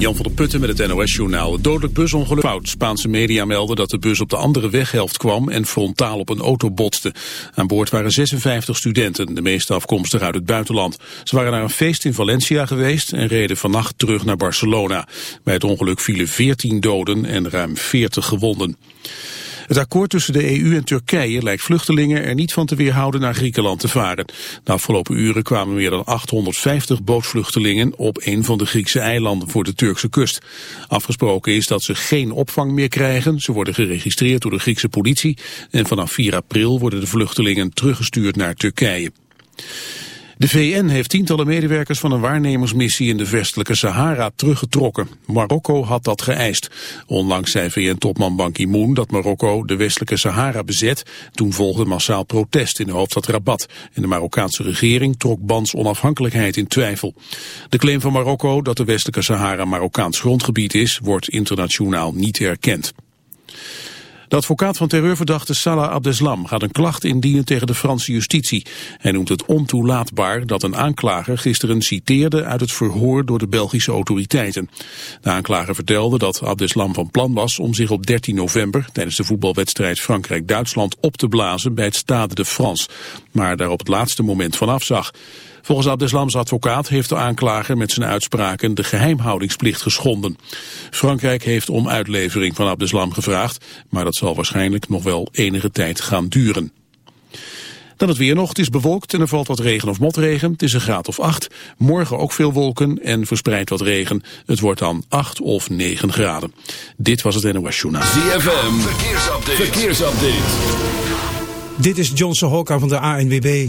Jan van der Putten met het NOS-journaal. Het dodelijk busongeluk fout. Spaanse media melden dat de bus op de andere weghelft kwam en frontaal op een auto botste. Aan boord waren 56 studenten, de meeste afkomstig uit het buitenland. Ze waren naar een feest in Valencia geweest en reden vannacht terug naar Barcelona. Bij het ongeluk vielen 14 doden en ruim 40 gewonden. Het akkoord tussen de EU en Turkije lijkt vluchtelingen er niet van te weerhouden naar Griekenland te varen. De afgelopen uren kwamen meer dan 850 bootvluchtelingen op een van de Griekse eilanden voor de Turkse kust. Afgesproken is dat ze geen opvang meer krijgen. Ze worden geregistreerd door de Griekse politie en vanaf 4 april worden de vluchtelingen teruggestuurd naar Turkije. De VN heeft tientallen medewerkers van een waarnemersmissie in de westelijke Sahara teruggetrokken. Marokko had dat geëist. Onlangs zei VN-topman Ban Ki-moon dat Marokko de westelijke Sahara bezet. Toen volgde massaal protest in de hoofdstad Rabat. En de Marokkaanse regering trok Bans onafhankelijkheid in twijfel. De claim van Marokko dat de westelijke Sahara Marokkaans grondgebied is, wordt internationaal niet erkend. De advocaat van terreurverdachte Salah Abdeslam gaat een klacht indienen tegen de Franse justitie. Hij noemt het ontoelaatbaar dat een aanklager gisteren citeerde uit het verhoor door de Belgische autoriteiten. De aanklager vertelde dat Abdeslam van plan was om zich op 13 november tijdens de voetbalwedstrijd Frankrijk-Duitsland op te blazen bij het Stade de France, maar daar op het laatste moment van afzag. Volgens Abdeslams advocaat heeft de aanklager met zijn uitspraken de geheimhoudingsplicht geschonden. Frankrijk heeft om uitlevering van Abdeslam gevraagd, maar dat zal waarschijnlijk nog wel enige tijd gaan duren. Dan het weer nog. Het is bewolkt en er valt wat regen of motregen. Het is een graad of 8. Morgen ook veel wolken en verspreid wat regen. Het wordt dan 8 of 9 graden. Dit was het NOS Journaal. ZFM. Verkeersupdate. Verkeersupdate. Dit is Johnson Hokka van de ANWB.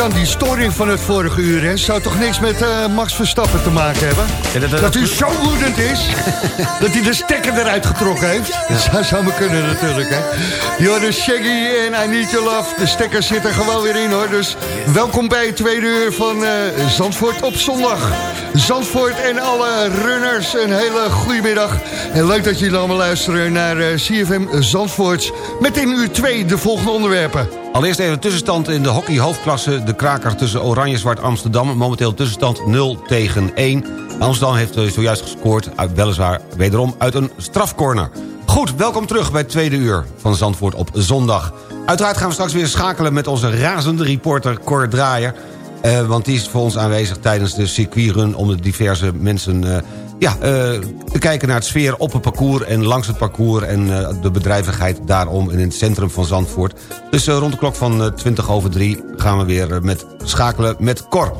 Albert-Jan, die storing van het vorige uur... Hè, zou toch niks met eh, Max Verstappen te maken hebben? dat, hij zo woedend is, dat hij de stekker eruit getrokken heeft. Dat zou, zou maar kunnen natuurlijk, hè. Joris Shaggy en I Need Your Love. De stekker zit er gewoon weer in, hoor. Dus welkom bij het tweede uur van eh, Zandvoort op zondag. Zandvoort en alle runners, een hele goede middag. En leuk dat jullie allemaal luisteren naar eh, CFM Zandvoort. Met in uur 2 de volgende onderwerpen. Allereerst even de tussenstand in de hockey hoofdklasse. De kraker tussen Oranje-Zwart Amsterdam. Momenteel tussenstand 0 tegen 1. Amsterdam heeft eh, zojuist gescoord, uit, weliswaar wederom uit een strafcorner. Goed, welkom terug bij het tweede uur van Zandvoort op zondag. Uiteraard gaan we straks weer schakelen met onze razende reporter Cor Draaier. Eh, want die is voor ons aanwezig tijdens de circuitrun... om de diverse mensen eh, ja, eh, te kijken naar het sfeer op het parcours... en langs het parcours en de bedrijvigheid daarom in het centrum van Zandvoort. Dus rond de klok van eh, 20 over 3 gaan we weer met schakelen met Cor.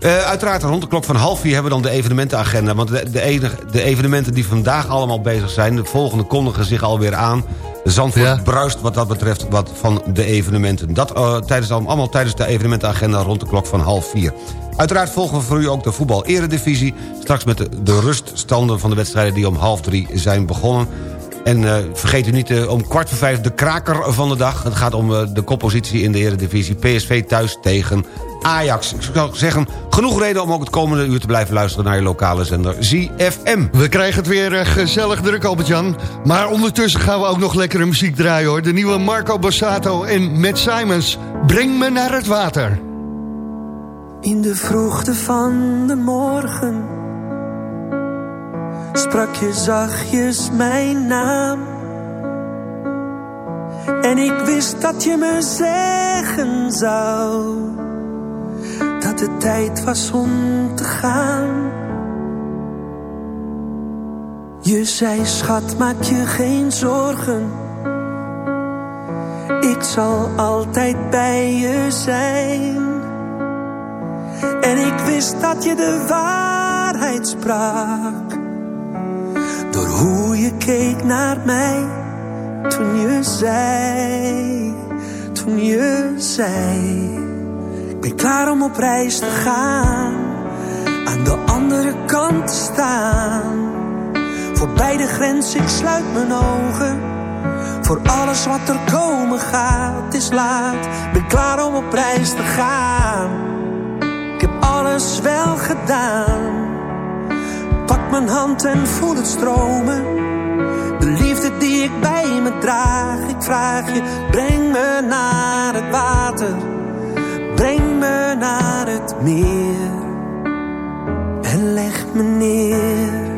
Uiteraard rond de klok van half vier hebben we dan de evenementenagenda. Want de, de, enige, de evenementen die vandaag allemaal bezig zijn... de volgende kondigen zich alweer aan. Zandvoort Ja. bruist wat dat betreft wat van de evenementen. Dat eh, tijdens, allemaal tijdens de evenementenagenda rond de klok van half vier. Uiteraard volgen we voor u ook de voetbal-eredivisie. Straks met de, de ruststanden van de wedstrijden die om half drie zijn begonnen. En eh, vergeet u niet eh, om kwart voor vijf de kraker van de dag. Het gaat om de koppositie in de eredivisie. PSV thuis tegen Ajax. Ik zou zeggen, genoeg reden om ook het komende uur te blijven luisteren... naar je lokale zender ZFM. We krijgen het weer eh, gezellig druk, Albert-Jan. Maar ondertussen gaan we ook nog lekkere muziek draaien, hoor. De nieuwe Marco Borsato en Matt Simons. Breng me naar het water. In de vroegte van de morgen sprak je zachtjes mijn naam. En ik wist dat je me zeggen zou dat het tijd was om te gaan. Je zei, schat, maak je geen zorgen. Ik zal altijd bij je zijn. En ik wist dat je de waarheid sprak. Door hoe je keek naar mij. Toen je zei, toen je zei. Ben klaar om op reis te gaan. Aan de andere kant te staan. Voorbij de grens, ik sluit mijn ogen. Voor alles wat er komen gaat, is laat. Ben klaar om op reis te gaan. Ik heb alles wel gedaan. Pak mijn hand en voel het stromen. die ik bij me draag. Ik vraag je, breng me naar het water. Breng me naar het meer. En leg me neer.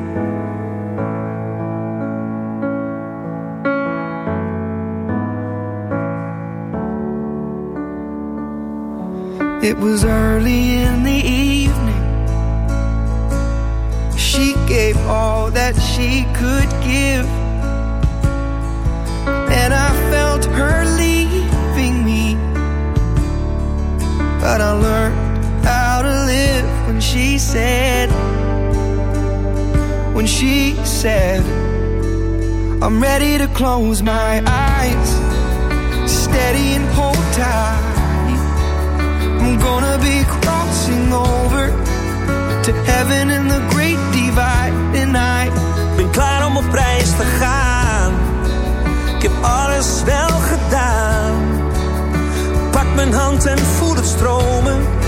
It was early in the evening. She gave all that she could give. But I learned how to live when she said, when she said, I'm ready to close my eyes, steady and hold tight. I'm gonna be crossing over to heaven in the great divide tonight. Ben klaar om op reis te gaan. Ik heb alles wel gedaan. Mijn hand en voel het stromen.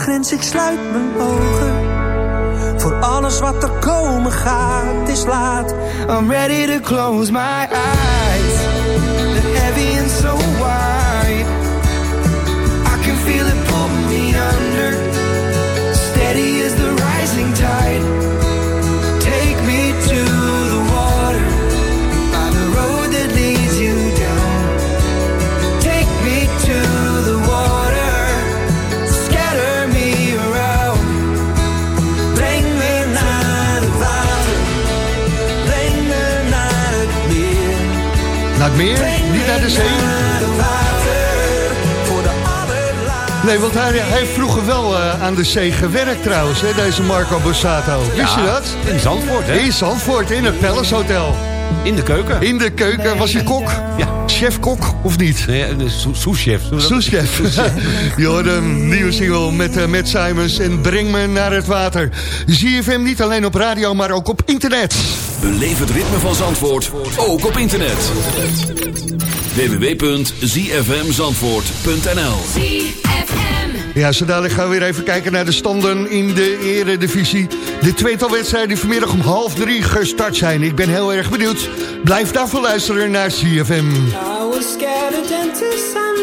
Grens, ik sluit mijn ogen. Voor alles wat er komen gaat, is laat. I'm ready to close my eyes. The heavy Naar het meer, niet naar de zee. Nee, want hij, hij heeft vroeger wel eh, aan de zee gewerkt trouwens, hè, deze Marco Borsato. Wist je dat? In Zandvoort, hè? In Zandvoort, in het Palace Hotel. In de keuken. In de keuken, was je kok? Ja. Chef-kok, of niet? Nee, sous- souschef. Souschef. Je nieuwe single met uh, Matt Simons en Breng me naar het water. ZFM niet alleen op radio, maar ook op internet. Beleef het ritme van Zandvoort, ook op internet. www.zfmzandvoort.nl Ja, zo dadelijk gaan we weer even kijken naar de standen in de eredivisie. De tweetal wedstrijden die vanmiddag om half drie gestart zijn. Ik ben heel erg benieuwd. Blijf daarvoor luisteren naar CFM. I was scared of dentists and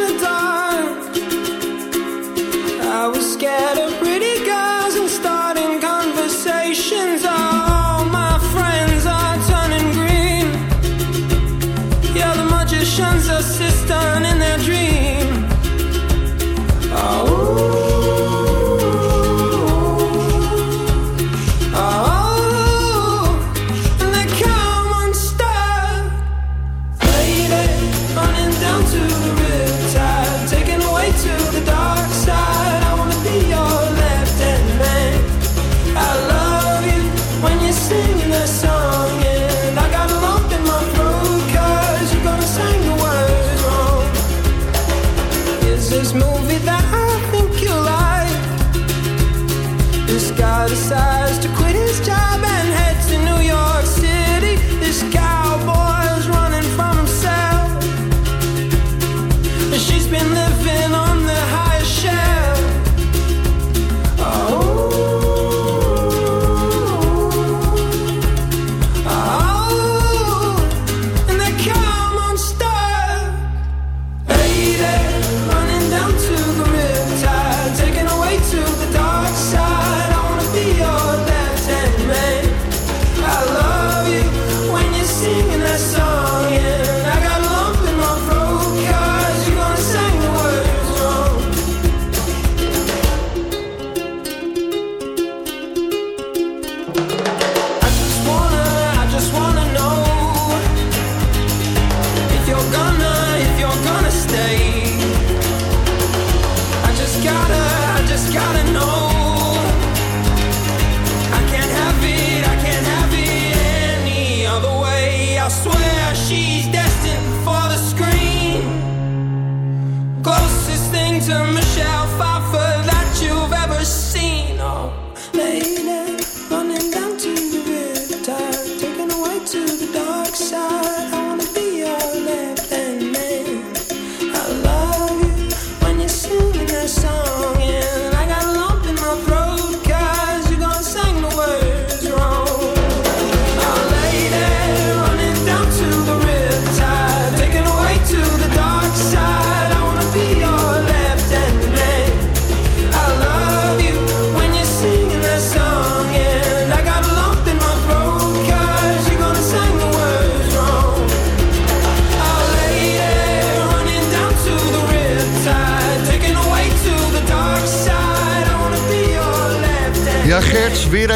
she's dead.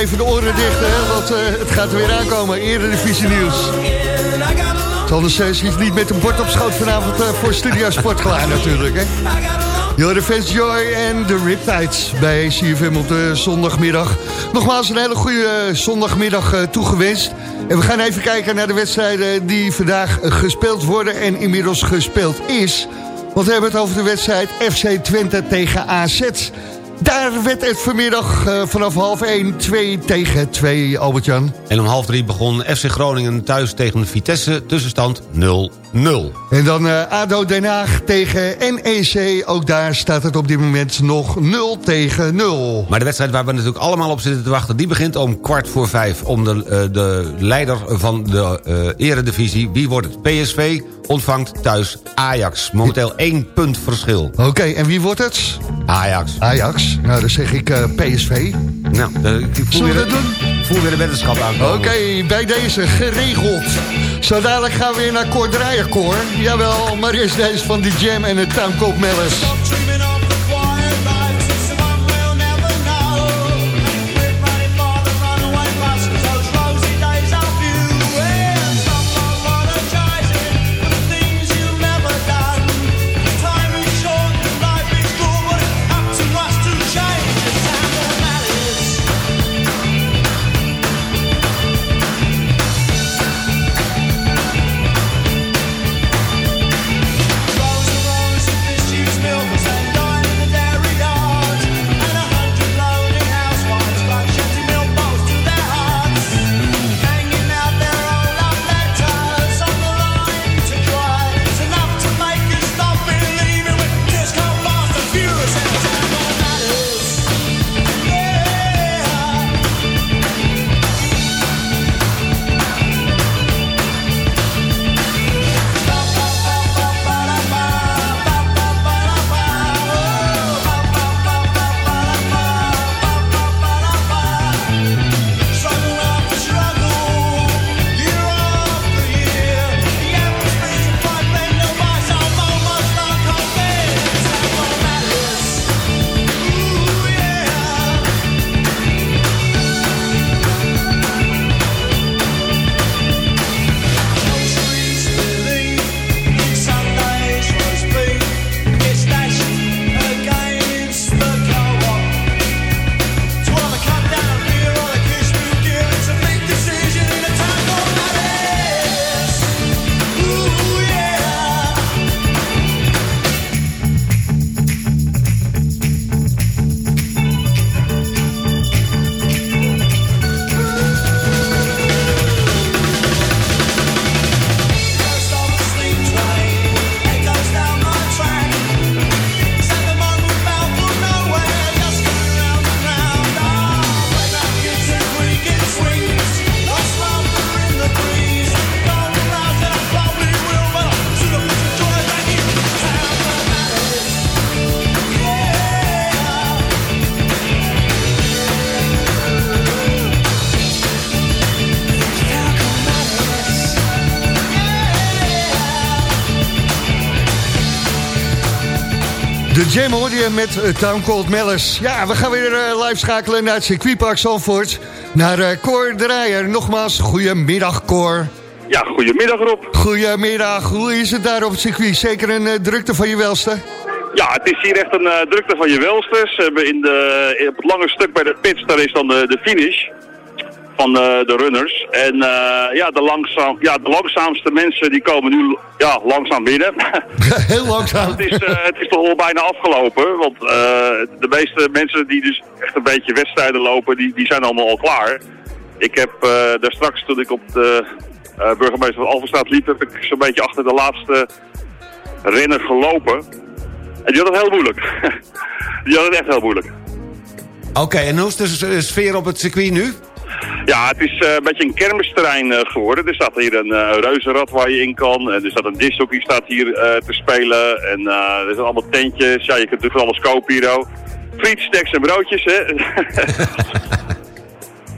Even de oren dicht, hè, want eh, het gaat er weer aankomen. Eredivisie nieuws. Anders uh, zit niet met een bord op schoot vanavond eh, voor Studio Sport klaar natuurlijk, hè. Jorde Fans Joy en de Riptides bij CFM op zondagmiddag. Nogmaals een hele goede zondagmiddag uh, toegewenst. En we gaan even kijken naar de wedstrijden die vandaag gespeeld worden en inmiddels gespeeld is. Want we hebben het over de wedstrijd FC Twente tegen AZ. Daar werd het vanmiddag uh, vanaf half 1 2 tegen 2, Albert-Jan. En om half 3 begon FC Groningen thuis tegen Vitesse, tussenstand 0-0. En dan uh, ADO Den Haag tegen NEC, ook daar staat het op dit moment nog 0 tegen 0. Maar de wedstrijd waar we natuurlijk allemaal op zitten te wachten... die begint om kwart voor vijf om de, uh, de leider van de eredivisie. Wie wordt het? PSV ontvangt thuis Ajax. Momenteel één punt verschil. Oké, okay, en wie wordt het? Ajax. Ajax. Nou, dan zeg ik uh, PSV. Nou, uh, ik voel weer, doen? De. Oké, bij deze geregeld. Zo dadelijk gaan we weer naar Cor Draaienkoor. Jawel, maar eerst deze van die Jam en het Tuinkoop Mellis. Jam hoorde je met uh, Town Cold Mellis. Ja, we gaan weer uh, live schakelen naar het circuitpark Zandvoort. Naar uh, Cor Draaier. Nogmaals, goedemiddag Cor. Ja, goedemiddag Rob. Goedemiddag. Hoe is het daar op het circuit? Zeker een drukte van je welste? Ja, het is hier echt een drukte van je welste. Ze hebben in de, op het lange stuk bij de pits, daar is dan de, de finish van de, de runners. En uh, ja, de langzaam, ja, de langzaamste mensen die komen nu ja, langzaam binnen. Heel langzaam. het, is, uh, het is toch al bijna afgelopen. Want de meeste mensen die dus echt een beetje wedstrijden lopen, die, die zijn allemaal al klaar. Ik heb daar straks, toen ik op de burgemeester van Alverstraat liep, heb ik zo'n beetje achter de laatste renner gelopen. En die had het heel moeilijk. die had het echt heel moeilijk. Oké, okay, en hoe is de sfeer op het circuit nu? Ja, het is uh, een beetje een kermisterrein uh, geworden. Er staat hier een uh, reuzenrad waar je in kan. Er staat een dishockey staat hier te spelen. En er zijn allemaal tentjes. Ja, je kunt natuurlijk alles kopen hier ook. Friet, en broodjes, hè.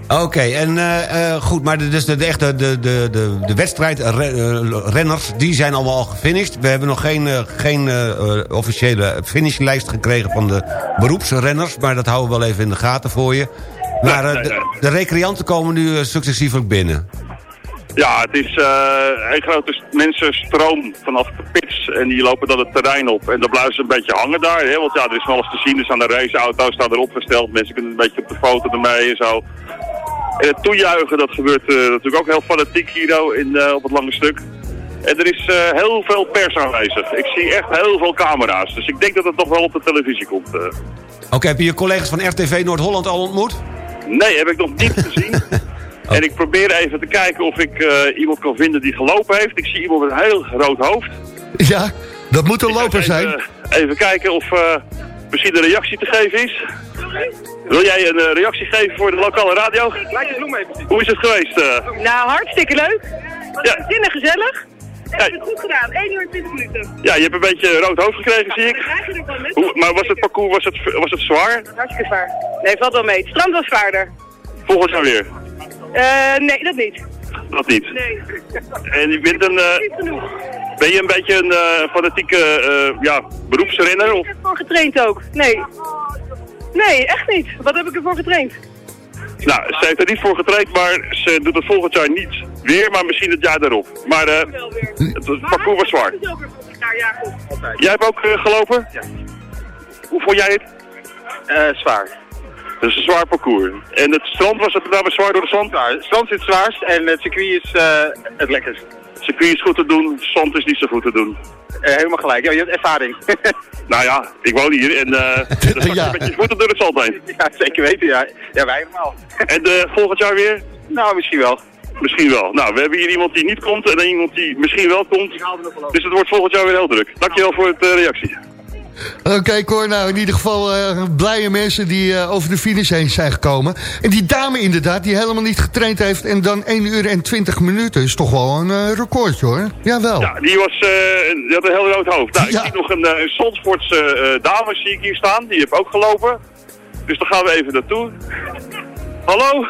Oké, en goed, maar dus de, de, echte de, de, de, de wedstrijdrenners, die zijn allemaal al gefinished. We hebben nog geen, geen officiële finishlijst gekregen van de beroepsrenners... maar dat houden we wel even in de gaten voor je. Maar eh, Nee, nee, de, recreanten komen nu eh, successievelijk binnen. Ja, het is eh, een grote mensenstroom vanaf de pits en die lopen dan het terrein op. En dan blijven ze een beetje hangen daar, hè? want ja, er is van alles te zien. Er staan de raceauto's staan erop gesteld, mensen kunnen een beetje op de foto ermee en zo. En het toejuichen, dat gebeurt natuurlijk ook heel fanatiek hier oh, in, op het lange stuk. En er is heel veel pers aanwezig. Ik zie echt heel veel camera's, dus ik denk dat het nog wel op de televisie komt. Oké, heb je je collega's van RTV Noord-Holland al ontmoet? Nee, heb ik nog niet gezien. En ik probeer even te kijken of ik eh, iemand kan vinden die gelopen heeft. Ik zie iemand met een heel rood hoofd. Ja, dat moet een Ik loper even, zijn. eh, even kijken of eh, misschien een reactie te geven is. Wil jij een reactie geven voor de lokale radio? Hoe is het geweest? eh? Nou, hartstikke leuk. Ja. Zinnig gezellig. Heb je het goed gedaan. 1 uur en 20 minuten. ja, je hebt een beetje rood hoofd gekregen, zie ik. Hoe, maar was het parcours was het, was het zwaar? Hartstikke zwaar. Nee, valt wel mee. Het strand was zwaarder. Volgend jaar weer? Eh, nee, dat niet. Dat niet. Nee. En je bent een, genoeg. ben je een beetje een eh, fanatieke ja, beroepsrenner? Of? Ik heb ervoor getraind ook. Nee. Nee, echt niet. Wat heb ik ervoor getraind? Nou, ze heeft er niet voor getraind, maar ze doet het volgend jaar niet weer, maar misschien het jaar daarop. Maar eh, weer. het, het parcours was zwaar. Ja. Jij hebt ook eh, gelopen? Ja. Hoe vond jij het? Eh, zwaar. Het is een zwaar parcours. En het strand, was het namelijk zwaar door de zand? Zwaar. Het strand is het zwaarst en het circuit is eh, het lekkerst. Het circuit is goed te doen, zand is niet zo goed te doen. Eh, helemaal gelijk. Ja, je hebt ervaring. Nou ja, ik woon hier en eh dan zak je Ja. met je voeten door het zand heen. ja, zeker weten. Ja, ja wij allemaal. En volgend jaar weer? Nou, misschien wel. Misschien wel. Nou, we hebben hier iemand die niet komt en iemand die misschien wel komt. Dus het wordt volgend jaar weer heel druk. Dankjewel voor het eh, reactie. Oké, Cor, nou in ieder geval eh, blije mensen die eh, over de finish heen zijn gekomen. En die dame inderdaad, die helemaal niet getraind heeft... en dan 1 uur en 20 minuten, is toch wel een eh, recordje hoor. Jawel. Ja, die, was, die had een heel rood hoofd. Nou, ik zie nog een, een Zandvoortse dame zie ik hier staan. Die heeft ook gelopen. Dus dan gaan we even naartoe. Hallo?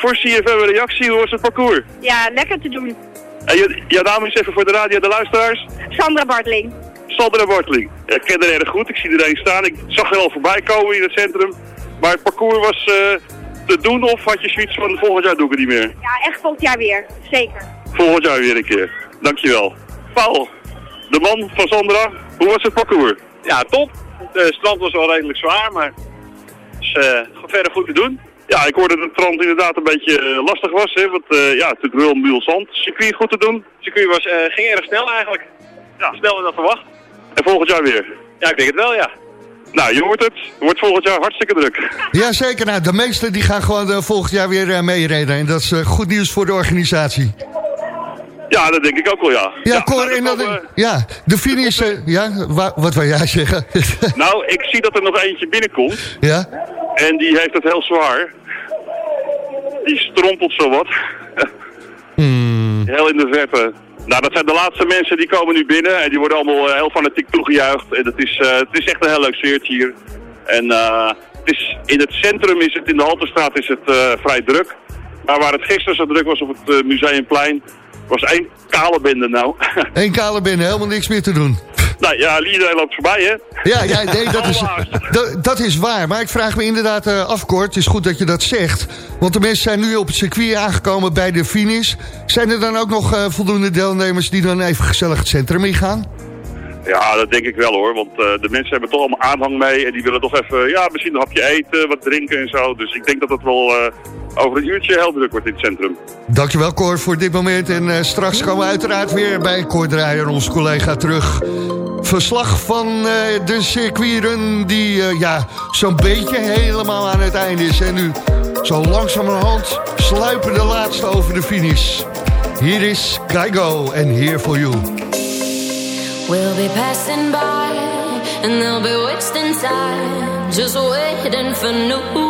Voor CFM een reactie, hoe was het parcours? Ja, lekker te doen. En je, jouw naam is even voor de radio, de luisteraars. Sandra Bartling. Sandra Borteling. Ja, Ik ken haar erg goed, ik zie er een staan. Ik zag er al voorbij komen in het centrum. Maar het parcours was eh, te doen of had je zoiets van volgend jaar doe ik het niet meer? Ja, echt volgend jaar weer. Zeker. Volgend jaar weer een keer. Dankjewel. Paul, de man van Sandra, hoe was het parcours? Ja, top. De strand was wel redelijk zwaar, maar het is eh, verder goed te doen. Ja, ik hoorde dat het strand inderdaad een beetje eh, lastig was. Hè, want eh, ja, het is wel een muur zand. Circuit goed te doen. Het circuit was, eh, ging erg snel eigenlijk. Ja, sneller dan verwacht. En volgend jaar weer. Ja, ik denk het wel, ja. Nou, je hoort het. Het wordt volgend jaar hartstikke druk. Ja, zeker. Nou, de meesten die gaan gewoon volgend jaar weer eh, meereden. En dat is eh, goed nieuws voor de organisatie. Ja, dat denk ik ook wel, ja. Ja, Cor, en dat, ja, de finish... ja, wa- wat wil jij zeggen? Nou, ik zie dat er nog eentje binnenkomt. ja? En die heeft het heel zwaar. Die strompelt zo wat. Hmm. Heel in de verte. Nou, dat zijn de laatste mensen die komen nu binnen. En die worden allemaal eh, heel fanatiek toegejuicht. En het is, eh, het is echt een heel leuk sfeertje hier. En eh, het is, in het centrum is het, in de Halterstraat is het vrij druk. Maar waar het gisteren zo druk was op het Museumplein, was één kale bende nou. Eén kale binnen, helemaal niks meer te doen. Nou ja, iedereen loopt voorbij hè. Ja, ja nee, dat, is, dat, dat is waar. Maar ik vraag me inderdaad eh, af, Cor. Het is goed dat je dat zegt. Want de mensen zijn nu op het circuit aangekomen bij de finish. Zijn er dan ook nog eh, voldoende deelnemers die dan even gezellig het centrum ingaan? Ja, dat denk ik wel hoor. Want eh, de mensen hebben toch allemaal aanhang mee. En die willen toch even, ja, misschien een hapje eten, wat drinken en zo. Dus ik denk dat het wel over een uurtje heel druk wordt in het centrum. Dankjewel, Cor, voor dit moment. En eh, straks komen we uiteraard weer bij Cor Draaier, onze collega, terug. Verslag van eh, de circuitrun die eh, ja, zo'n beetje helemaal aan het einde is. En nu zo langzamerhand sluipen de laatste over de finish. Hier is Kaigo en Here For You. We'll be passing by and they'll be wasting time just waiting for new.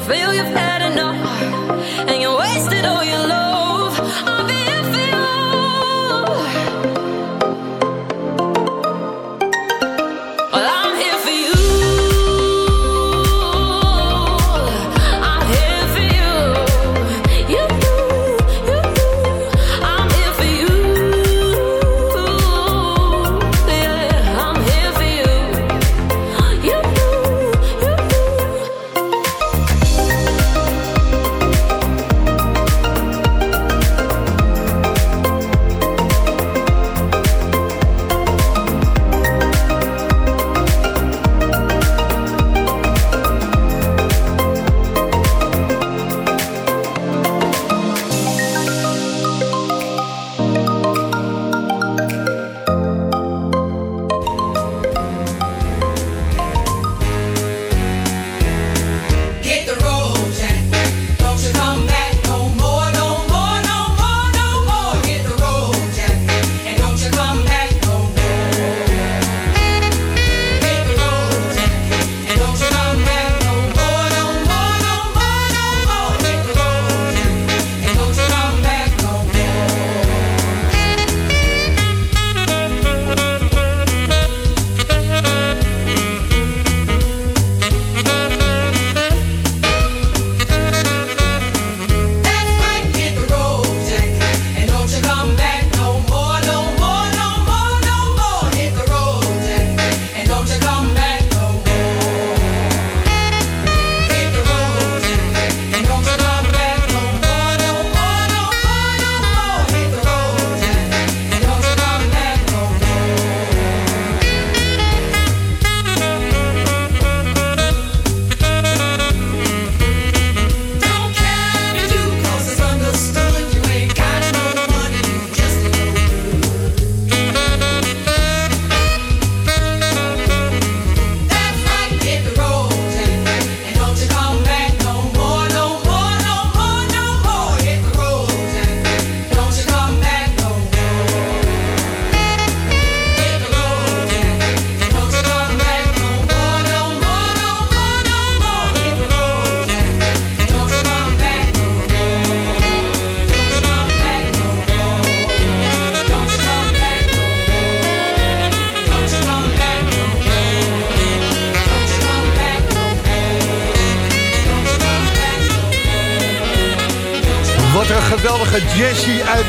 feel you've had enough. And you wasted all your love.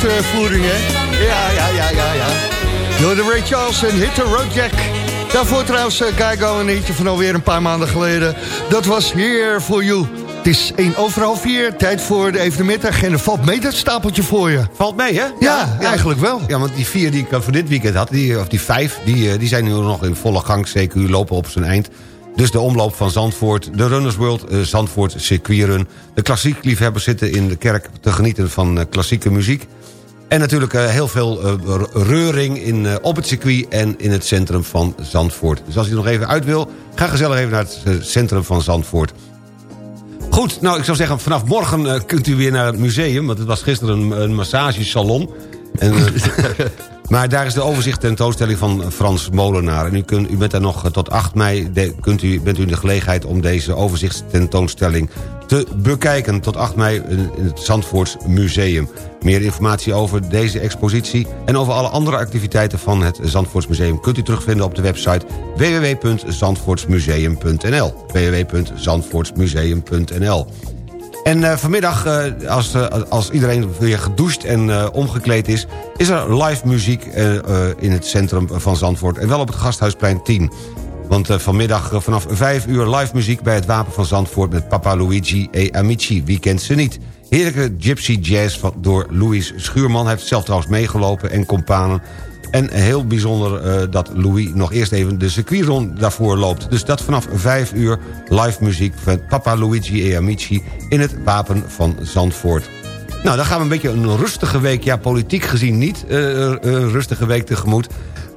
uitvoering, hè? Ja, ja, ja, ja, ja. Door de Ray Charles en Hit the Road Jack. Daarvoor trouwens, eh, Geigo, een eentje van alweer een paar maanden geleden. Dat was Here For You. Het is één over half 4, tijd voor de evenementagenda. Valt mee dat stapeltje voor je? Valt mee, hè? Ja, eigenlijk wel. Ja, want die vier die ik voor dit weekend had, die, of die vijf... Die, eh, die zijn nu nog in volle gang, CQ lopen op zijn eind. Dus de omloop van Zandvoort, de Runners World eh, Zandvoort Zandvoort circuitrun. De klassiek liefhebbers zitten in de kerk te genieten van klassieke muziek. En natuurlijk eh, heel veel eh, reuring in, eh, op het circuit en in het centrum van Zandvoort. Dus als u nog even uit wil, ga gezellig even naar het centrum van Zandvoort. Goed, nou ik zou zeggen, vanaf morgen kunt u weer naar het museum... want het was gisteren een, een massagesalon. En, maar daar is de overzicht tentoonstelling van Frans Molenaar. En u, kunt, u bent daar nog eh, tot 8 mei kunt u, bent u in de gelegenheid... om deze overzichtstentoonstelling te bekijken. Tot 8 mei in in het Zandvoorts Museum. Meer informatie over deze expositie... en over alle andere activiteiten van het Zandvoorts Museum... kunt u terugvinden op de website www.zandvoortsmuseum.nl www.zandvoortsmuseum.nl en eh, vanmiddag, eh, als, eh, als iedereen weer gedoucht en omgekleed is... is er live muziek in het centrum van Zandvoort. En wel op het Gasthuisplein 10. Want vanmiddag vanaf 5 uur live muziek bij het Wapen van Zandvoort... met Papa Luigi e Amici. Wie kent ze niet? Heerlijke gypsy jazz door Louis Schuurman. Hij heeft zelf trouwens meegelopen en companen. En heel bijzonder eh, dat Louis nog eerst even de circuitron daarvoor loopt. Dus dat vanaf 5 uur live muziek van Papa Luigi e Amici... in het Wapen van Zandvoort. Nou, dan gaan we een beetje een rustige week, ja, politiek gezien niet... eh, een rustige week tegemoet.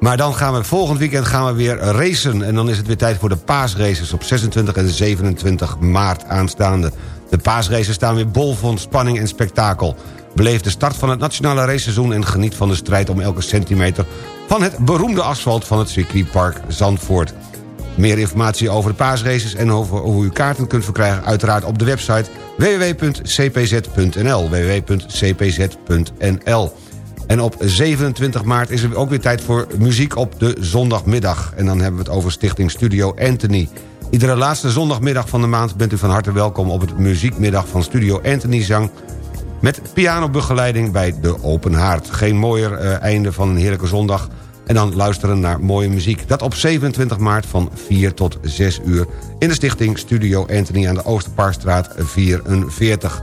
Maar dan gaan we volgend weekend gaan we weer racen. En dan is het weer tijd voor de paasraces op 26 en 27 maart aanstaande. De paasraces staan weer bol van spanning en spektakel. Beleef de start van het nationale raceseizoen... en geniet van de strijd om elke centimeter... van het beroemde asfalt van het circuitpark Zandvoort. Meer informatie over de paasraces en over hoe u kaarten kunt verkrijgen... uiteraard op de website www.cpz.nl www.cpz.nl En op 27 maart is er ook weer tijd voor muziek op de zondagmiddag. En dan hebben we het over Stichting Studio Anthony. Iedere laatste zondagmiddag van de maand bent u van harte welkom... op het muziekmiddag van Studio Anthony Zang... met pianobegeleiding bij de Open Haard. Geen mooier eh, einde van een heerlijke zondag... en dan luisteren naar mooie muziek. Dat op 27 maart van 4 tot 6 uur... in de stichting Studio Anthony aan de Oosterparkstraat 44.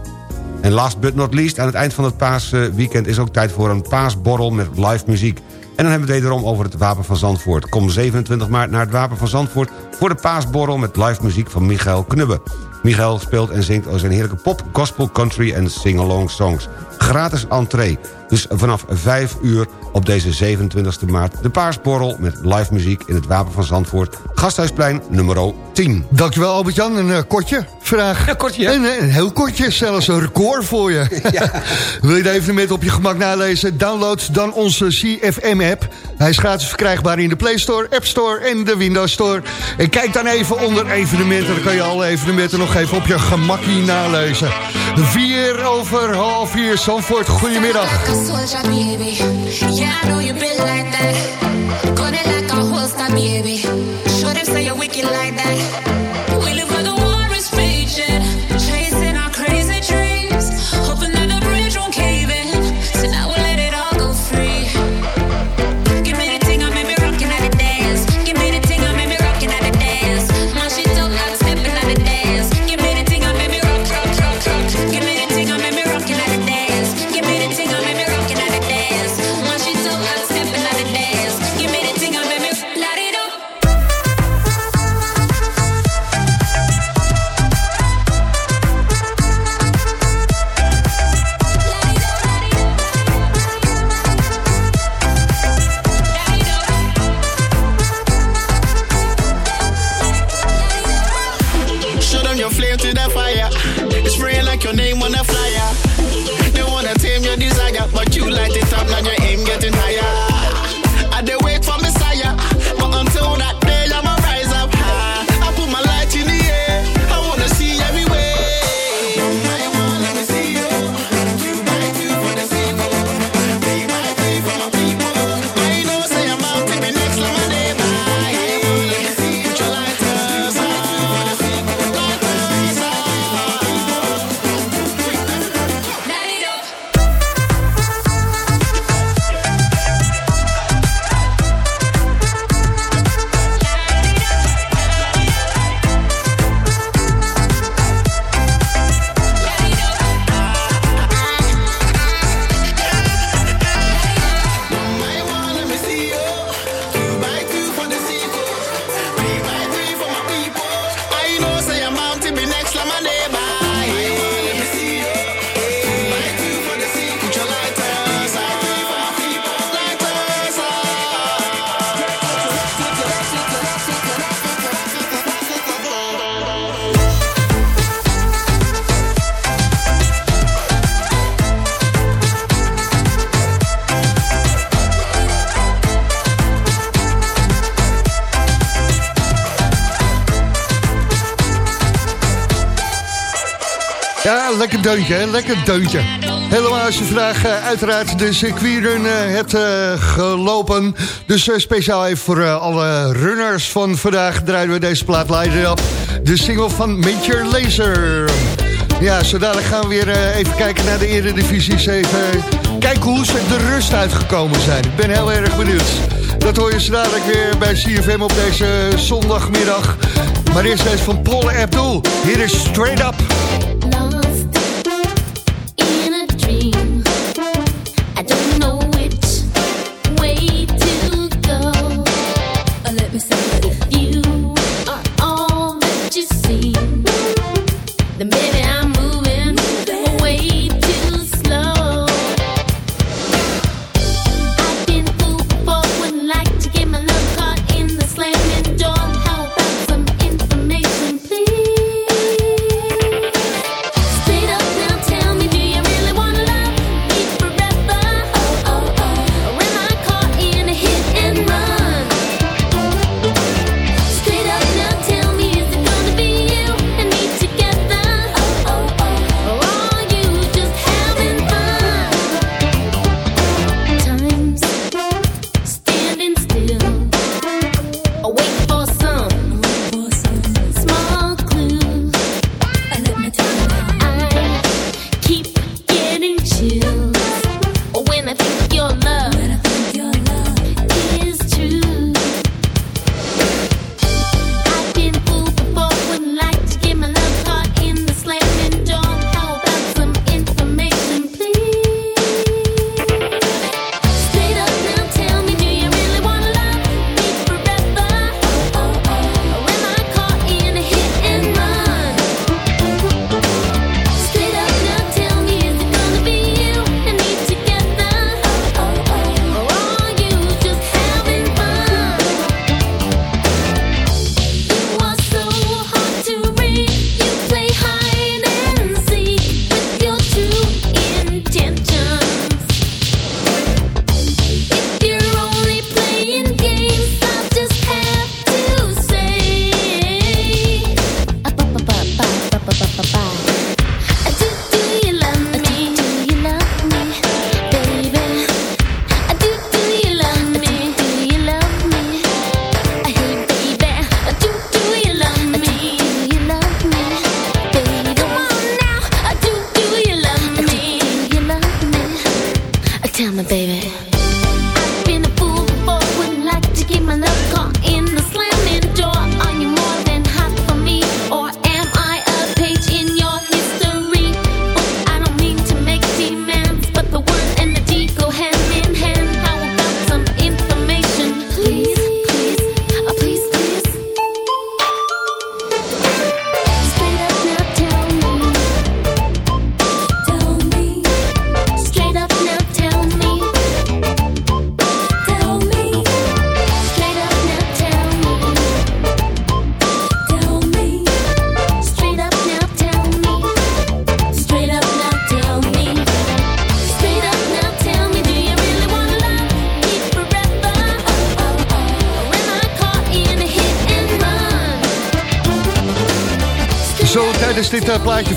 En last but not least, aan het eind van het paasweekend... is ook tijd voor een paasborrel met live muziek. En dan hebben we het wederom over het Wapen van Zandvoort. Kom 27 maart naar het Wapen van Zandvoort... voor de paasborrel met live muziek van Michael Knubbe. Michael speelt en zingt zijn heerlijke pop, gospel, country en sing-along songs. Gratis entree. Dus vanaf 5 uur op deze 27 maart... de paasborrel met live muziek in het Wapen van Zandvoort. Gasthuisplein nummer 10. Dankjewel Albert-Jan, een eh, kortje vraag. Ja, kortje? Een, eh, een heel kortje, zelfs een record voor je. Wil je de evenement op je gemak nalezen? Download dan onze CFM-app. Hij is gratis verkrijgbaar in de Play Store, App Store en de Windows Store. En kijk dan even onder evenementen. Dan kan je alle evenementen nog even op je gemakkie nalezen. Vier over half vier, Zandvoort, goedemiddag. Soldier, baby. Yeah, I know you been like that. Got it like a holster, baby. Lekker deuntje, hè? lekker deuntje. Helemaal als je vraag eh, uiteraard de circuitrun uh, hebt eh, gelopen. Dus eh, speciaal even voor eh, alle runners van vandaag draaien we deze plaat Light Up. De single van Major Laser. Ja, zo dadelijk gaan we weer eh, even kijken naar de eredivisies. Even kijken hoe ze de rust uitgekomen zijn. Ik ben heel erg benieuwd. Dat hoor je zo dadelijk weer bij CFM op deze zondagmiddag. Maar eerst eens van Paul Abdul. Hier is Straight Up.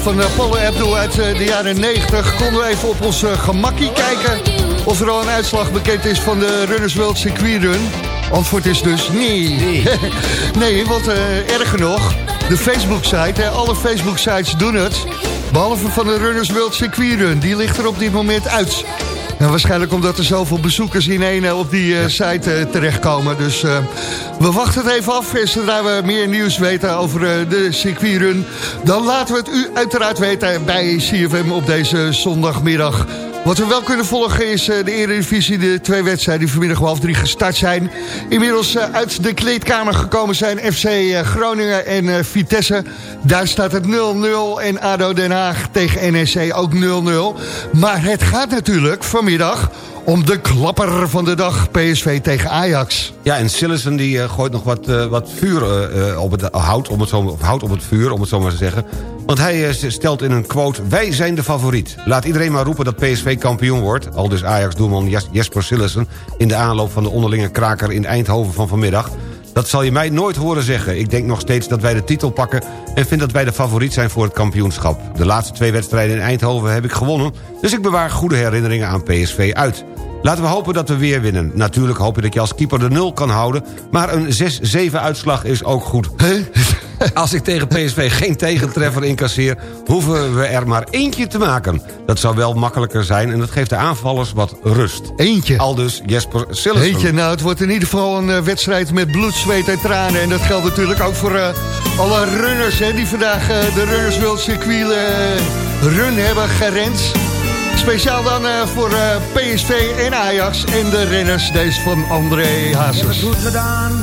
Van uh, Paul Abdul uit eh, de jaren 90 konden we even op ons eh, gemakkie kijken of er al een uitslag bekend is van de Runners World Circuit Run. Antwoord is dus nee. Nee, want eh, erger nog, de Facebook-site, alle Facebook-sites doen het. Behalve van de Runners World Circuit Run, die ligt er op dit moment uit. En waarschijnlijk omdat er zoveel bezoekers in één eh, op die eh, site eh, terechtkomen. Dus we wachten het even af. En zodra we meer nieuws weten over de circuitrun... dan laten we het u uiteraard weten bij CFM op deze zondagmiddag. Wat we wel kunnen volgen is eh, de Eredivisie. De twee wedstrijden die vanmiddag om half drie gestart zijn. Inmiddels eh, uit de kleedkamer gekomen zijn FC eh, Groningen en Vitesse. Daar staat het 0-0 en ADO Den Haag tegen NEC ook 0-0. Maar het gaat natuurlijk vanmiddag om de klapper van de dag PSV tegen Ajax. Ja, en Sillessen die eh, gooit nog wat, eh, wat vuur eh, op het hout, om het zo, of hout op het vuur, om het zo maar te zeggen. Want hij stelt in een quote, wij zijn de favoriet. Laat iedereen maar roepen dat PSV kampioen wordt. Al dus Ajax-doelman Jes- Jesper Sillessen in de aanloop van de onderlinge kraker in Eindhoven van vanmiddag. Dat zal je mij nooit horen zeggen. Ik denk nog steeds dat wij de titel pakken... en vind dat wij de favoriet zijn voor het kampioenschap. De laatste twee wedstrijden in Eindhoven heb ik gewonnen... dus ik bewaar goede herinneringen aan PSV uit. Laten we hopen dat we weer winnen. Natuurlijk hoop ik dat je als keeper de nul kan houden... maar een 6-7 uitslag is ook goed. Als ik tegen PSV geen tegentreffer incasseer... hoeven we er maar eentje te maken. Dat zou wel makkelijker zijn en dat geeft de aanvallers wat rust. Eentje? Aldus Jesper Sillissen. Eentje, nou, het wordt in ieder geval een eh, wedstrijd met bloed, zweet en tranen. En dat geldt natuurlijk ook voor eh, alle runners hè, die vandaag eh, de Runners World Circuit eh, run hebben gerend. Speciaal dan eh, voor eh, PSV en Ajax en de renners. Deze van André Ik heb het Hazes. goed gedaan,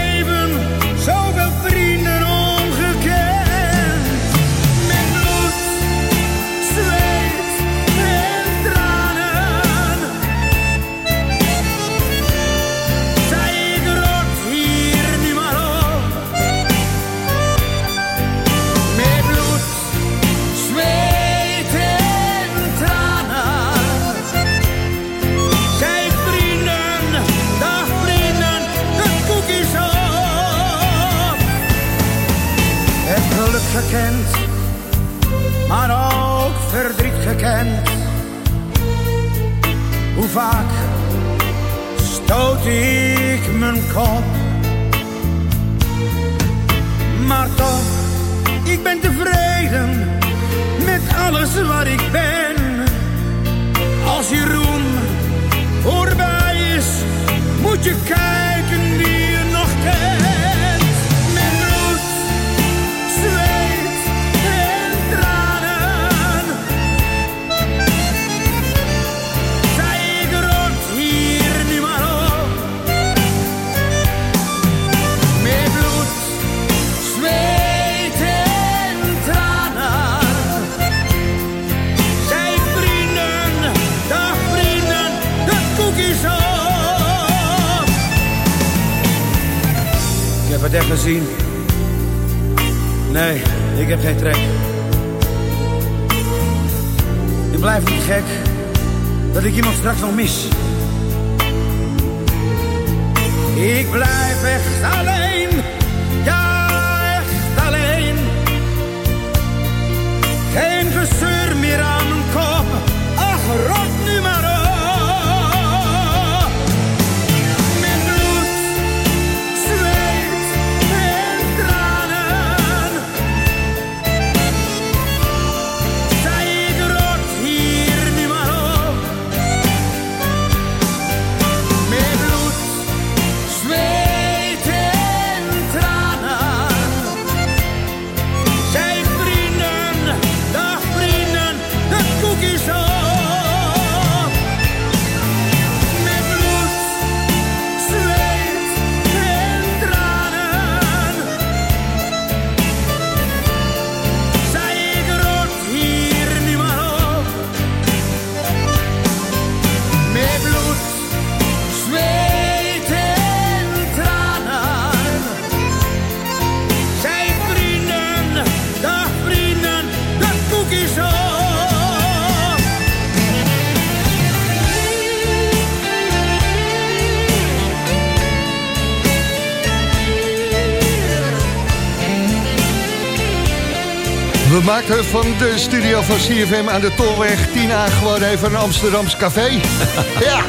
Maken van de studio van CFM aan de Tolweg 10A gewoon even een Amsterdams café. ja,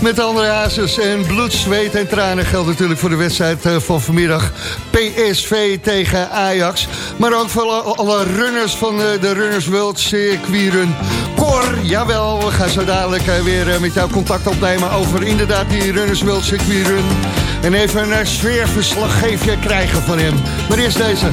met andere hazes en bloed, zweet en tranen geldt natuurlijk voor de wedstrijd eh, van vanmiddag. PSV tegen Ajax. Maar ook voor alle, runners van eh, de Runners World Circuit Run. Cor, jawel, we gaan zo dadelijk eh, weer met jou contact opnemen over inderdaad die Runners World Circuit Run. En even een sfeerverslaggeefje krijgen van hem. Maar eerst deze.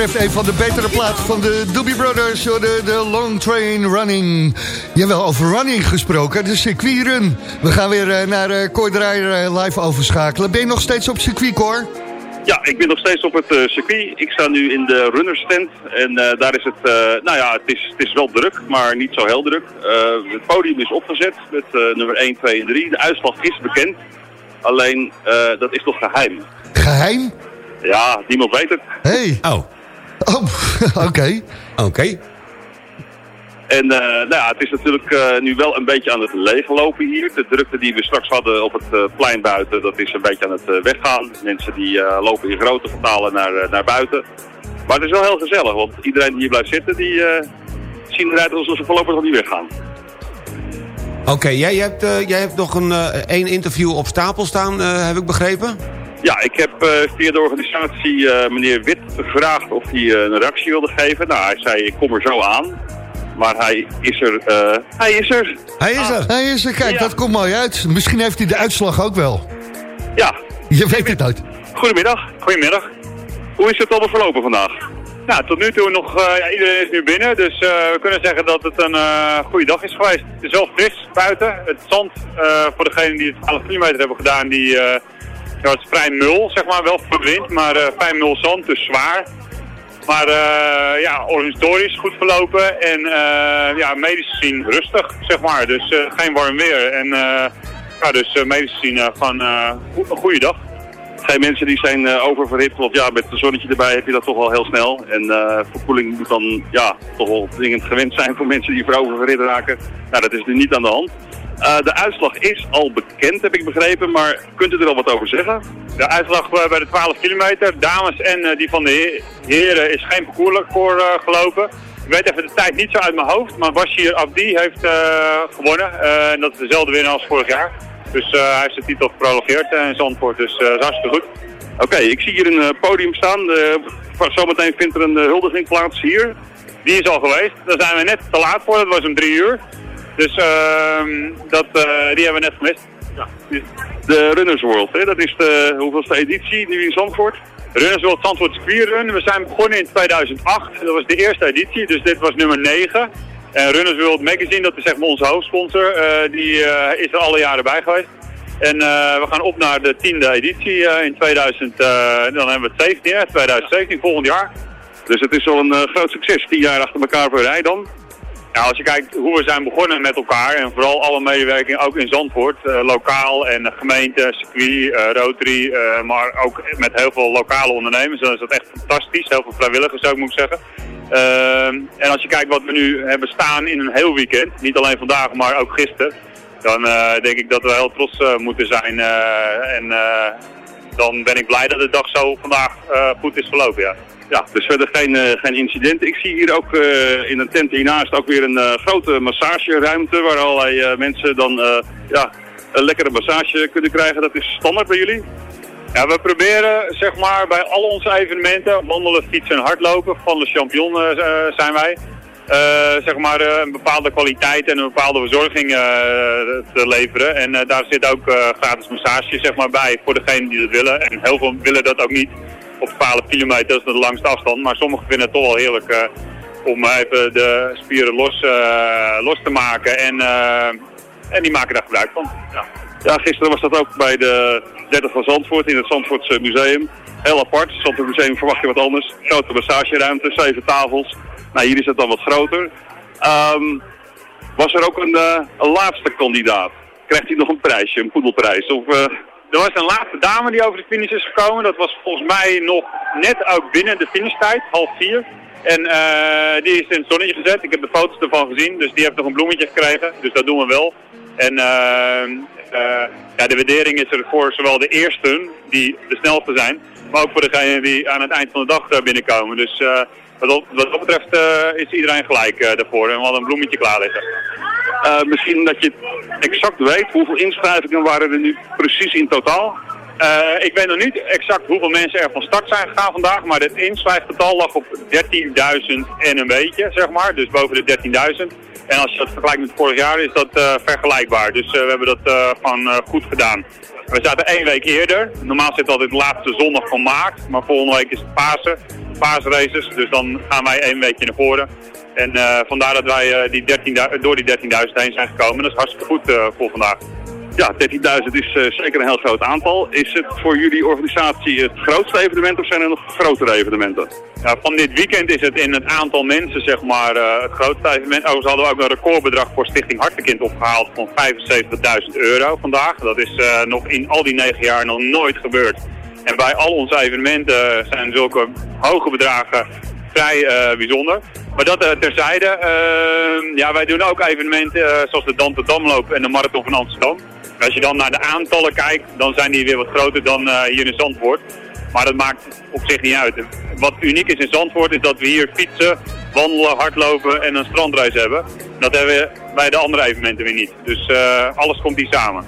Betreft een van de betere platen van de Doobie Brothers. De, de Long Train Running. Jawel, over running gesproken, de circuitrun. We gaan weer eh, naar uh, Cor Draaier uh, live overschakelen. Ben je nog steeds op circuit, Cor? Ja, ik ben nog steeds op het uh, circuit. Ik sta nu in de runnersstand en uh, daar is het, uh, nou ja, het is, het is wel druk, maar niet zo heel druk. het podium is opgezet met nummer 1, 2 en 3. De uitslag is bekend, alleen dat is nog geheim. Geheim? Ja, niemand weet het. Hey. Oh. Oh, oké. Oké. Okay. En uh, nou ja, het is natuurlijk uh, nu wel een beetje aan het leeglopen hier. De drukte die we straks hadden op het uh, plein buiten, dat is een beetje aan het weggaan. Mensen die lopen in grote getalen naar, naar buiten. Maar het is wel heel gezellig, want iedereen die hier blijft zitten, die zien eruit alsof ze voorlopig nog niet weggaan. Oké, okay, jij, jij, hebt, jij hebt nog een één interview op stapel staan, heb ik begrepen? Ja, ik heb via de organisatie meneer Wit gevraagd of hij een reactie wilde geven. Nou, hij zei ik kom er zo aan. Maar hij is er. Uh, hij is er. Hij is er. Hij is er. Kijk, ja. dat komt mooi uit. Misschien heeft hij de uitslag ook wel. Ja. Je weet het uit. Goedemiddag. Goedemiddag. Hoe is het allemaal verlopen vandaag? Nou, tot nu toe nog, uh, ja, iedereen is nu binnen, dus uh, we kunnen zeggen dat het een uh, goede dag is geweest. Het is wel fris buiten. Het zand, voor degenen die het 12 kilometer hebben gedaan, die, ja, het is vrij nul, zeg maar, wel voor de wind, maar vrij nul zand, dus zwaar. Maar uh, ja, organisatorisch goed verlopen en uh, ja, medisch gezien rustig, zeg maar. Dus geen warm weer. En ja, dus medisch gezien gewoon een goede dag. Geen mensen die zijn oververhit, want ja, met een zonnetje erbij heb je dat toch wel heel snel. En verkoeling moet dan ja, toch wel dringend gewend zijn voor mensen die voor oververhit raken. Nou, dat is nu niet aan de hand. Uh, de uitslag is al bekend, heb ik begrepen, maar kunt u er al wat over zeggen? De uitslag uh, bij de 12 kilometer, dames en uh, die van de he heren, is geen parcoursrecord gelopen. Ik weet even de tijd niet zo uit mijn hoofd, maar Bashir Abdi heeft gewonnen. en dat is dezelfde winnaar als vorig jaar. Dus hij heeft zijn titel geprologeerd in Zandvoort, dus dat is hartstikke goed. Oké, okay, ik zie hier een podium staan. zometeen vindt er een huldiging plaats hier. Die is al geweest. Daar zijn we net te laat voor, dat was om drie uur. Dus uh, dat, uh, die hebben we net gemist. Ja. De Runners World, hè? dat is de hoeveelste editie nu in Zandvoort? Runners World Zandvoort Run. We zijn begonnen in 2008. Dat was de eerste editie, dus dit was nummer 9. En Runners World Magazine, dat is zeg maar onze hoofdsponsor, uh, die uh, is er alle jaren bij geweest. En uh, we gaan op naar de tiende editie in 2000, dan hebben we het 17, 2017, volgend jaar. Dus het is wel een groot succes, tien jaar achter elkaar per rij dan. Ja, als je kijkt hoe we zijn begonnen met elkaar en vooral alle medewerking ook in Zandvoort, uh, lokaal en gemeente, circuit, uh, Rotary, uh, maar ook met heel veel lokale ondernemers, dan is dat echt fantastisch. Heel veel vrijwilligers zou ik moeten zeggen. en als je kijkt wat we nu hebben staan in een heel weekend, niet alleen vandaag maar ook gisteren, dan denk ik dat we heel trots moeten zijn. en dan ben ik blij dat de dag zo vandaag goed is verlopen, ja. Ja, dus verder geen, uh, geen incidenten. Ik zie hier ook uh, in een tent hiernaast ook weer een uh, grote massageruimte waar allerlei mensen dan ja, een lekkere massage kunnen krijgen. Dat is standaard bij jullie? Ja, we proberen zeg maar bij al onze evenementen, wandelen, fietsen en hardlopen, van de champion zijn wij, zeg maar een bepaalde kwaliteit en een bepaalde verzorging te leveren. En daar zit ook gratis massage zeg maar bij voor degenen die dat willen. En heel veel willen dat ook niet op 12 kilometer, dat is de langste afstand. Maar sommigen vinden het toch wel heerlijk uh, om even de spieren los, uh, los te maken. En, uh, en die maken daar gebruik van. Ja. ja, gisteren was dat ook bij de 30 van Zandvoort in het Zandvoortse museum. Heel apart. Het Zandvoort Museum verwacht je wat anders. Grote massageruimte, zeven tafels. Nou, hier is het dan wat groter. Um, was er ook een, een laatste kandidaat? Krijgt hij nog een prijsje, een poedelprijs? Of, er was een laatste dame die over de finish is gekomen. Dat was volgens mij nog net ook binnen de finishtijd, half vier. En uh, die is in het zonnetje gezet. Ik heb de foto's ervan gezien, dus die heeft nog een bloemetje gekregen. Dus dat doen we wel. En uh, uh, ja, de waardering is er voor zowel de eersten, die de snelste zijn, maar ook voor degenen die aan het eind van de dag binnenkomen. Dus wat, wat dat betreft is iedereen gelijk daarvoor en we hadden een bloemetje klaar liggen. Uh, misschien dat je exact weet hoeveel inschrijvingen waren er nu precies in totaal? Uh, ik weet nog niet exact hoeveel mensen er van start zijn gegaan vandaag, maar het inschrijfgetal lag op 13.000 en een beetje, zeg maar. Dus boven de 13.000. En als je dat vergelijkt met vorig jaar is dat uh, vergelijkbaar. Dus we hebben dat gewoon goed gedaan. We zaten één week eerder. Normaal zit altijd de laatste zondag van maart, maar volgende week is het Pasen. paasraces. Dus dan gaan wij één weekje naar voren. En eh, vandaar dat wij eh, die 13.000 door die 13.000 heen zijn gekomen. Dat is hartstikke goed eh, voor vandaag. Ja, 13.000 is zeker een heel groot aantal. Is het voor jullie organisatie het grootste evenement of zijn er nog grotere evenementen? Ja, van dit weekend is het in het aantal mensen zeg maar eh, het grootste evenement. Overigens hadden we ook een recordbedrag voor Stichting Hartenkind opgehaald van 75.000 euro vandaag. Dat is nog in al die negen jaar nog nooit gebeurd. En bij al onze evenementen zijn zulke hoge bedragen vrij eh, bijzonder. Maar dat eh, terzijde, eh, ja, wij doen ook evenementen eh, zoals de Dante Damloop en de Marathon van Amsterdam. Als je dan naar de aantallen kijkt, dan zijn die weer wat groter dan hier in Zandvoort. Maar dat maakt op zich niet uit. Wat uniek is in Zandvoort is dat we hier fietsen, wandelen, hardlopen en een strandreis hebben. Dat hebben we bij de andere evenementen weer niet. Dus alles komt hier samen.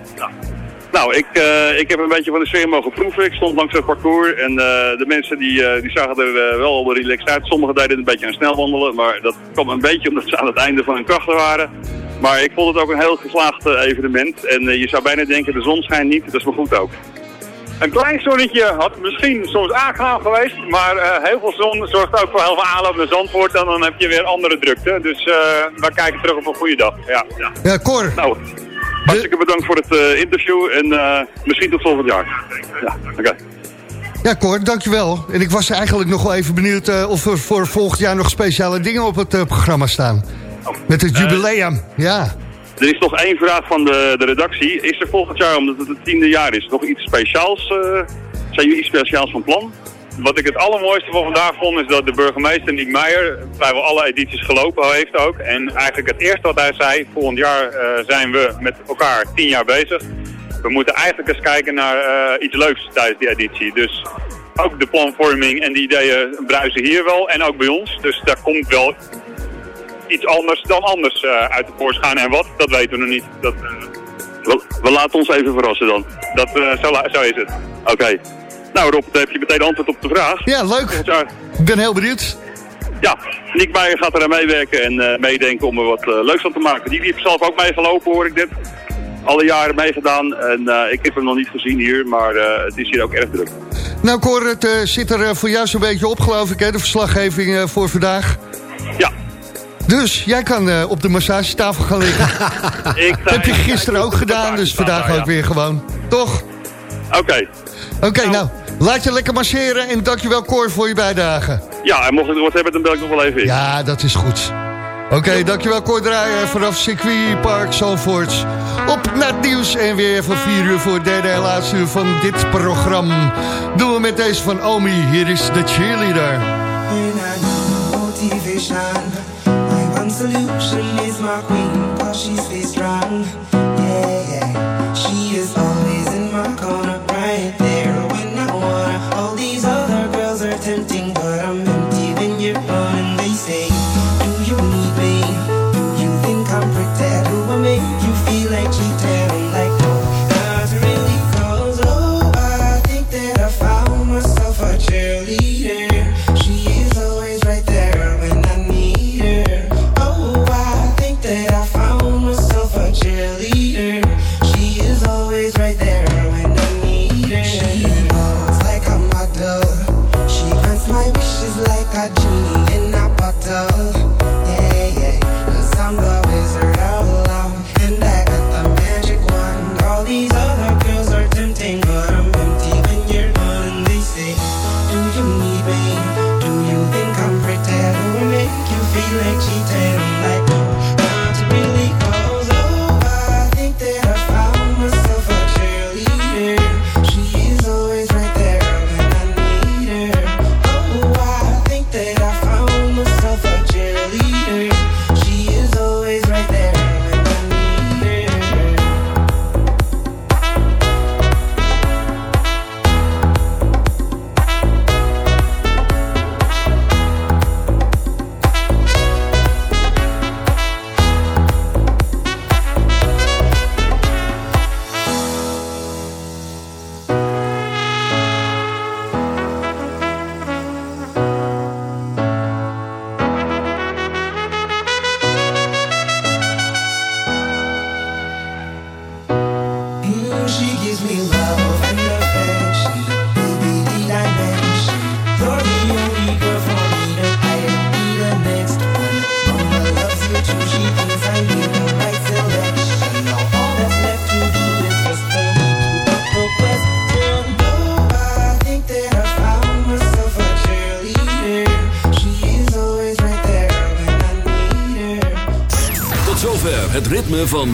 Nou, ik, eh, ik heb een beetje van de sfeer mogen proeven. Ik stond langs het parcours en eh, de mensen die, eh, die zagen er wel relaxed uit. Sommigen deden een beetje aan snel wandelen, maar dat kwam een beetje omdat ze aan het einde van hun krachten waren. Maar ik vond het ook een heel geslaagd evenement. En je zou bijna denken, de zon schijnt niet, dat is maar goed ook. Een klein zonnetje had misschien soms aangenaam geweest, maar heel veel zon zorgt ook voor heel veel aanloop naar Zandvoort en dan heb je weer andere drukte. Dus eh we kijken terug op een goede dag. Ja, ja. Ja, Cor. Nou, hartstikke bedankt voor het eh, interview en eh, misschien tot volgend jaar. Ja, oké. Ja, Cor, dankjewel. En ik was eigenlijk nog wel even benieuwd eh, of er voor volgend jaar nog speciale dingen op het programma staan. Met het jubileum, ja. Er is nog één vraag van de, de redactie. Is er volgend jaar, omdat het het tiende jaar is, nog iets speciaals? zijn jullie iets speciaals van plan? Wat ik het allermooiste van vandaag vond is dat de burgemeester Niek Meijer vrijwel alle edities gelopen heeft ook. En eigenlijk het eerste wat hij zei, volgend jaar eh, zijn we met elkaar tien jaar bezig. We moeten eigenlijk eens kijken naar eh, iets leuks tijdens die editie. Dus ook de planvorming en die ideeën bruisen hier wel en ook bij ons. Dus daar komt wel iets anders dan anders eh, uit de voorschijn. En wat, dat weten we nog niet. Dat, We, we laten ons even verrassen dan. dat, zo, zo is het. Oké. Nou Rob, dan heb je meteen antwoord op de vraag. Ja, leuk. Ik ben heel benieuwd. Ja, Nick Meijer gaat eraan meewerken en eh, meedenken om er wat eh, leuks van te maken. Die heeft zelf ook meegelopen, hoor ik net. Alle jaren meegedaan en eh, ik heb hem nog niet gezien hier, maar eh, het is hier ook erg druk. Nou Cor, het eh, zit er voor jou zo'n beetje op geloof ik, hè, de verslaggeving eh, voor vandaag. Ja. Dus jij kan eh, op de massagetafel gaan liggen. Ik Dat heb je gisteren ook gedaan, dus vandaag ook weer gewoon. Toch? Oké. Oké, nou, laat je lekker masseren en dankjewel Cor voor je bijdrage. Ja, en mocht ik er wat hebben, dan bel ik nog wel even in. Ja, dat is goed. Oké, dankjewel Cor Draaier vanaf Circuit Park Zandvoort. Op naar het nieuws en weer van 4 uur voor het derde en laatste uur van dit programma. Doen we met deze van Omi. Hier is de cheerleader. Motivation, my one solution is my queen, cause strong.